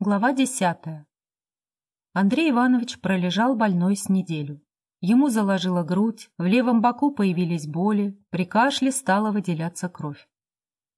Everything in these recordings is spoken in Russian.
Глава десятая. Андрей Иванович пролежал больной с неделю. Ему заложила грудь, в левом боку появились боли, при кашле стала выделяться кровь.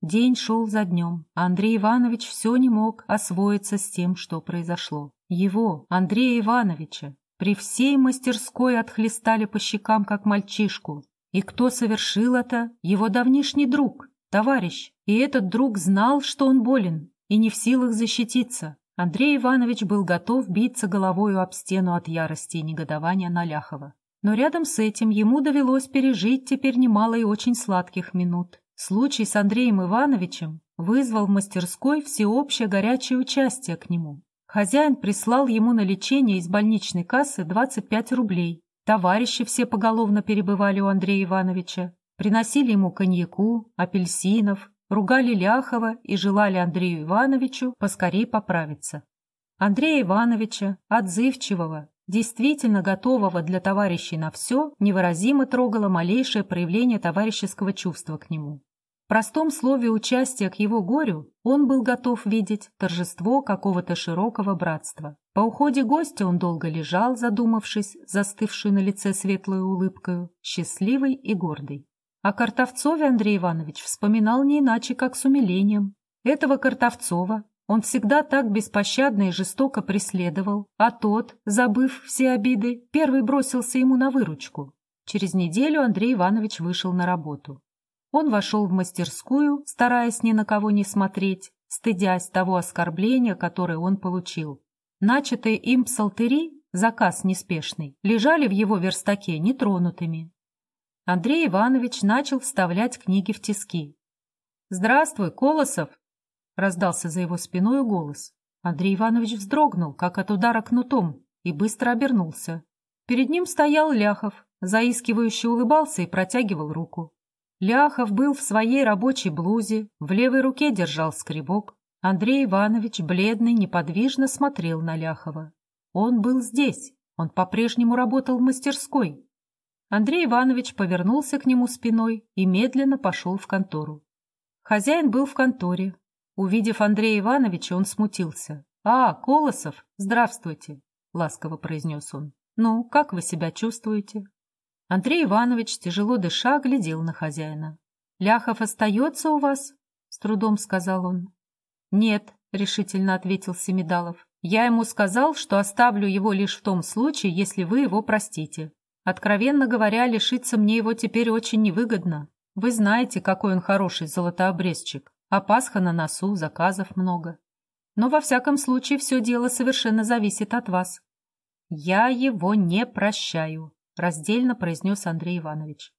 День шел за днем, а Андрей Иванович все не мог освоиться с тем, что произошло. Его, Андрея Ивановича, при всей мастерской отхлестали по щекам, как мальчишку. И кто совершил это? Его давнишний друг, товарищ. И этот друг знал, что он болен, и не в силах защититься. Андрей Иванович был готов биться головою об стену от ярости и негодования на Ляхова. Но рядом с этим ему довелось пережить теперь немало и очень сладких минут. Случай с Андреем Ивановичем вызвал в мастерской всеобщее горячее участие к нему. Хозяин прислал ему на лечение из больничной кассы 25 рублей. Товарищи все поголовно перебывали у Андрея Ивановича, приносили ему коньяку, апельсинов, ругали Ляхова и желали Андрею Ивановичу поскорей поправиться. Андрея Ивановича, отзывчивого, действительно готового для товарищей на все, невыразимо трогало малейшее проявление товарищеского чувства к нему. В простом слове участия к его горю он был готов видеть торжество какого-то широкого братства. По уходе гостя он долго лежал, задумавшись, застывшую на лице светлую улыбкою, счастливый и гордый. О Картовцове Андрей Иванович вспоминал не иначе, как с умилением. Этого Картовцова он всегда так беспощадно и жестоко преследовал, а тот, забыв все обиды, первый бросился ему на выручку. Через неделю Андрей Иванович вышел на работу. Он вошел в мастерскую, стараясь ни на кого не смотреть, стыдясь того оскорбления, которое он получил. Начатые им псалтыри, заказ неспешный, лежали в его верстаке нетронутыми. Андрей Иванович начал вставлять книги в тиски. «Здравствуй, Колосов!» — раздался за его спиной голос. Андрей Иванович вздрогнул, как от удара кнутом, и быстро обернулся. Перед ним стоял Ляхов, заискивающе улыбался и протягивал руку. Ляхов был в своей рабочей блузе, в левой руке держал скребок. Андрей Иванович, бледный, неподвижно смотрел на Ляхова. Он был здесь, он по-прежнему работал в мастерской, Андрей Иванович повернулся к нему спиной и медленно пошел в контору. Хозяин был в конторе. Увидев Андрея Ивановича, он смутился. «А, Колосов, здравствуйте!» — ласково произнес он. «Ну, как вы себя чувствуете?» Андрей Иванович, тяжело дыша, глядел на хозяина. «Ляхов остается у вас?» — с трудом сказал он. «Нет», — решительно ответил Семидалов. «Я ему сказал, что оставлю его лишь в том случае, если вы его простите. Откровенно говоря, лишиться мне его теперь очень невыгодно. Вы знаете, какой он хороший золотообрезчик. А Пасха на носу, заказов много. Но во всяком случае все дело совершенно зависит от вас. «Я его не прощаю», — раздельно произнес Андрей Иванович.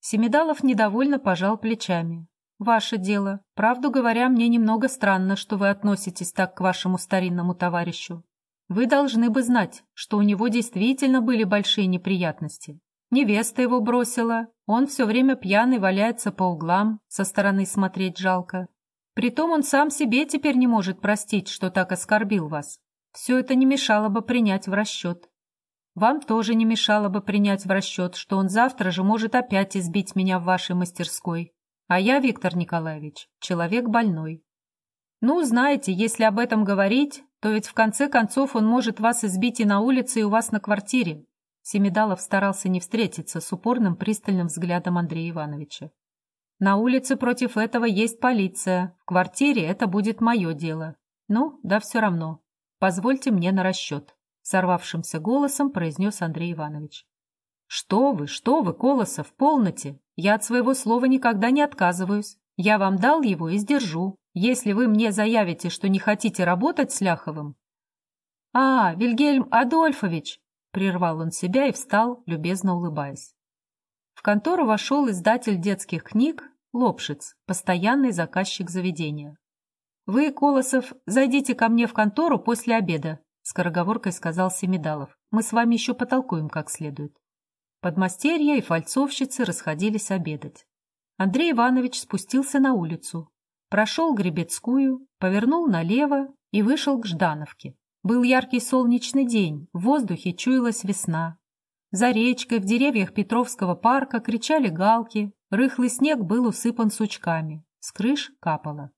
Семидалов недовольно пожал плечами. «Ваше дело. Правду говоря, мне немного странно, что вы относитесь так к вашему старинному товарищу. Вы должны бы знать, что у него действительно были большие неприятности. Невеста его бросила, он все время пьяный валяется по углам, со стороны смотреть жалко. Притом он сам себе теперь не может простить, что так оскорбил вас. Все это не мешало бы принять в расчет. Вам тоже не мешало бы принять в расчет, что он завтра же может опять избить меня в вашей мастерской. А я, Виктор Николаевич, человек больной. Ну, знаете, если об этом говорить, то ведь в конце концов он может вас избить и на улице, и у вас на квартире. Семидалов старался не встретиться с упорным пристальным взглядом Андрея Ивановича. На улице против этого есть полиция, в квартире это будет мое дело. Ну, да все равно. Позвольте мне на расчет. Сорвавшимся голосом произнес Андрей Иванович. «Что вы, что вы, Колосов, полноте! Я от своего слова никогда не отказываюсь. Я вам дал его и сдержу. Если вы мне заявите, что не хотите работать с Ляховым... — А, Вильгельм Адольфович! — прервал он себя и встал, любезно улыбаясь. В контору вошел издатель детских книг Лопшиц, постоянный заказчик заведения. — Вы, Колосов, зайдите ко мне в контору после обеда, — скороговоркой сказал Семидалов. — Мы с вами еще потолкуем как следует. Подмастерья и фальцовщицы расходились обедать. Андрей Иванович спустился на улицу, прошел Гребецкую, повернул налево и вышел к Ждановке. Был яркий солнечный день, в воздухе чуялась весна. За речкой в деревьях Петровского парка кричали галки, рыхлый снег был усыпан сучками, с крыш капало.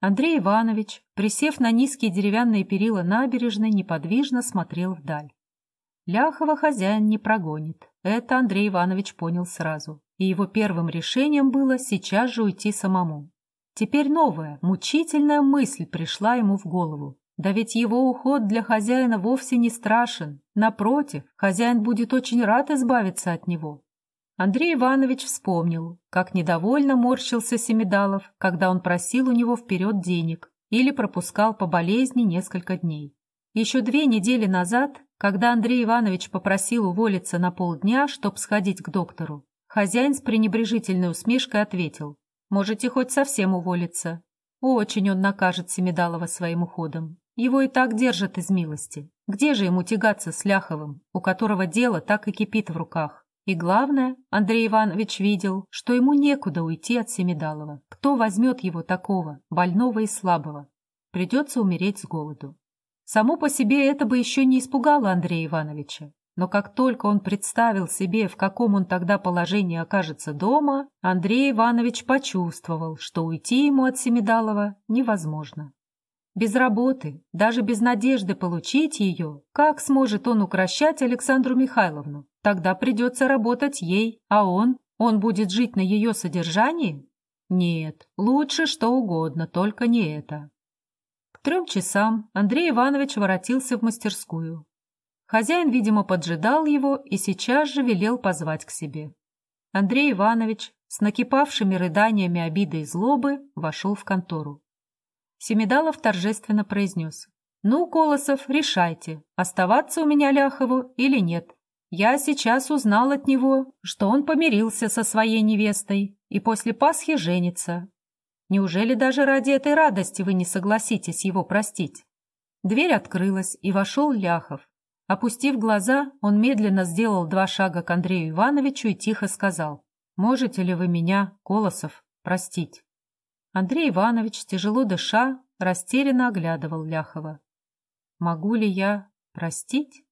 Андрей Иванович, присев на низкие деревянные перила набережной, неподвижно смотрел вдаль. Ляхова хозяин не прогонит. Это Андрей Иванович понял сразу. И его первым решением было сейчас же уйти самому. Теперь новая, мучительная мысль пришла ему в голову. Да ведь его уход для хозяина вовсе не страшен. Напротив, хозяин будет очень рад избавиться от него. Андрей Иванович вспомнил, как недовольно морщился Семидалов, когда он просил у него вперед денег или пропускал по болезни несколько дней. Еще две недели назад, когда Андрей Иванович попросил уволиться на полдня, чтоб сходить к доктору, хозяин с пренебрежительной усмешкой ответил, «Можете хоть совсем уволиться». Очень он накажет Семидалова своим уходом. Его и так держат из милости. Где же ему тягаться с Ляховым, у которого дело так и кипит в руках? И главное, Андрей Иванович видел, что ему некуда уйти от Семидалова. Кто возьмет его такого, больного и слабого? Придется умереть с голоду. Само по себе это бы еще не испугало Андрея Ивановича. Но как только он представил себе, в каком он тогда положении окажется дома, Андрей Иванович почувствовал, что уйти ему от Семидалова невозможно. Без работы, даже без надежды получить ее, как сможет он укращать Александру Михайловну? Тогда придется работать ей, а он? Он будет жить на ее содержании? Нет, лучше что угодно, только не это. К трем часам Андрей Иванович воротился в мастерскую. Хозяин, видимо, поджидал его и сейчас же велел позвать к себе. Андрей Иванович с накипавшими рыданиями обиды и злобы вошел в контору. Семидалов торжественно произнес. «Ну, Колосов, решайте, оставаться у меня Ляхову или нет. Я сейчас узнал от него, что он помирился со своей невестой и после Пасхи женится. Неужели даже ради этой радости вы не согласитесь его простить?» Дверь открылась, и вошел Ляхов. Опустив глаза, он медленно сделал два шага к Андрею Ивановичу и тихо сказал, «Можете ли вы меня, Колосов, простить?» Андрей Иванович, тяжело дыша, растерянно оглядывал Ляхова. «Могу ли я простить?»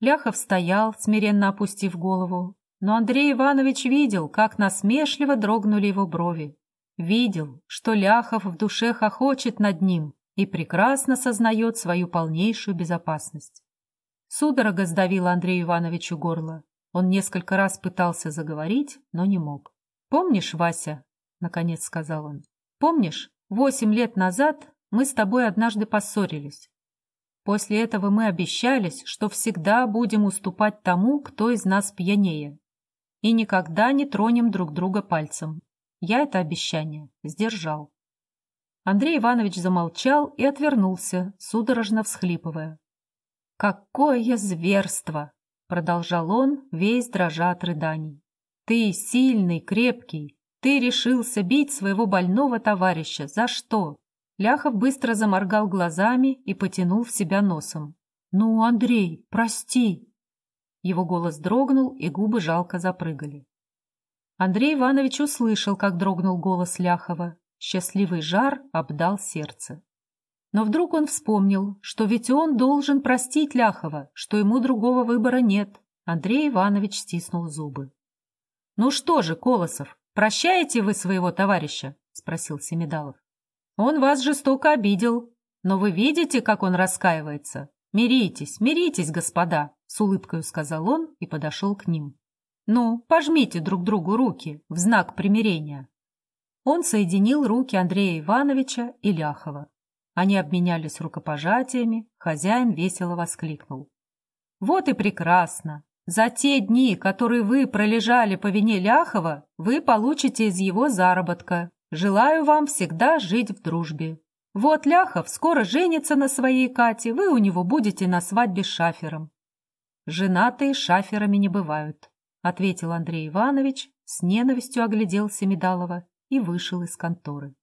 Ляхов стоял, смиренно опустив голову, но Андрей Иванович видел, как насмешливо дрогнули его брови. Видел, что Ляхов в душе хохочет над ним и прекрасно сознает свою полнейшую безопасность. Судорога сдавила Андрею Ивановичу горло. Он несколько раз пытался заговорить, но не мог. «Помнишь, Вася?» — наконец сказал он. Помнишь, восемь лет назад мы с тобой однажды поссорились. После этого мы обещались, что всегда будем уступать тому, кто из нас пьянее. И никогда не тронем друг друга пальцем. Я это обещание сдержал. Андрей Иванович замолчал и отвернулся, судорожно всхлипывая. «Какое зверство!» — продолжал он, весь дрожа от рыданий. «Ты сильный, крепкий, ты решился бить своего больного товарища. За что? Ляхов быстро заморгал глазами и потянул в себя носом. «Ну, Андрей, прости!» Его голос дрогнул, и губы жалко запрыгали. Андрей Иванович услышал, как дрогнул голос Ляхова. Счастливый жар обдал сердце. Но вдруг он вспомнил, что ведь он должен простить Ляхова, что ему другого выбора нет. Андрей Иванович стиснул зубы. «Ну что же, Колосов, «Прощаете вы своего товарища?» — спросил Семидалов. «Он вас жестоко обидел, но вы видите, как он раскаивается? Миритесь, миритесь, господа!» — с улыбкой сказал он и подошел к ним. «Ну, пожмите друг другу руки в знак примирения». Он соединил руки Андрея Ивановича и Ляхова. Они обменялись рукопожатиями, хозяин весело воскликнул. «Вот и прекрасно! За те дни, которые вы пролежали по вине Ляхова, вы получите из его заработка. Желаю вам всегда жить в дружбе. Вот Ляхов скоро женится на своей Кате, вы у него будете на свадьбе с шафером. Женатые шаферами не бывают, ответил Андрей Иванович, с ненавистью оглядел Семидалова и вышел из конторы.